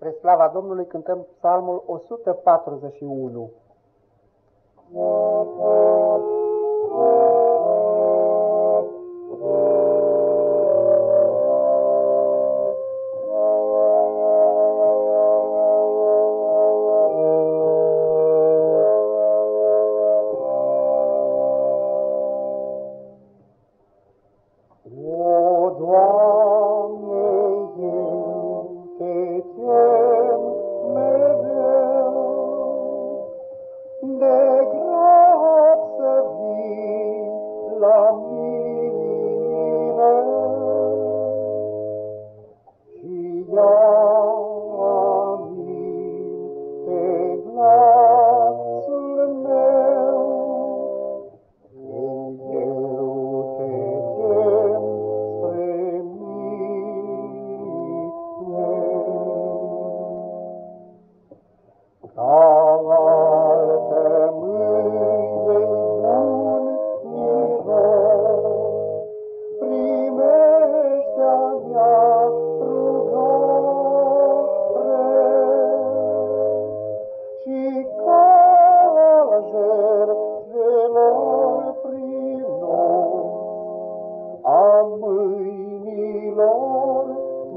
Spre slava Domnului cântăm psalmul 141. Thank you.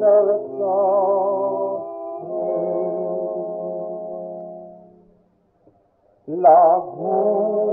înălțare. La gură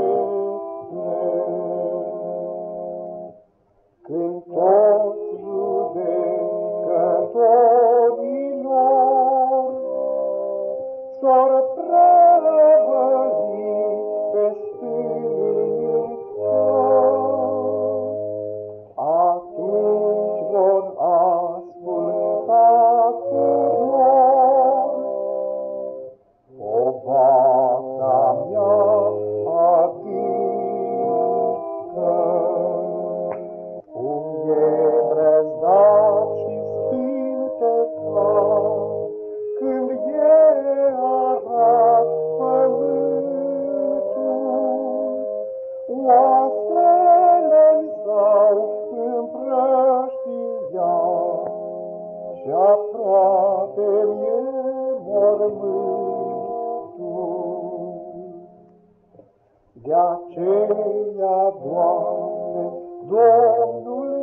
in aceea, Doamne, Domnul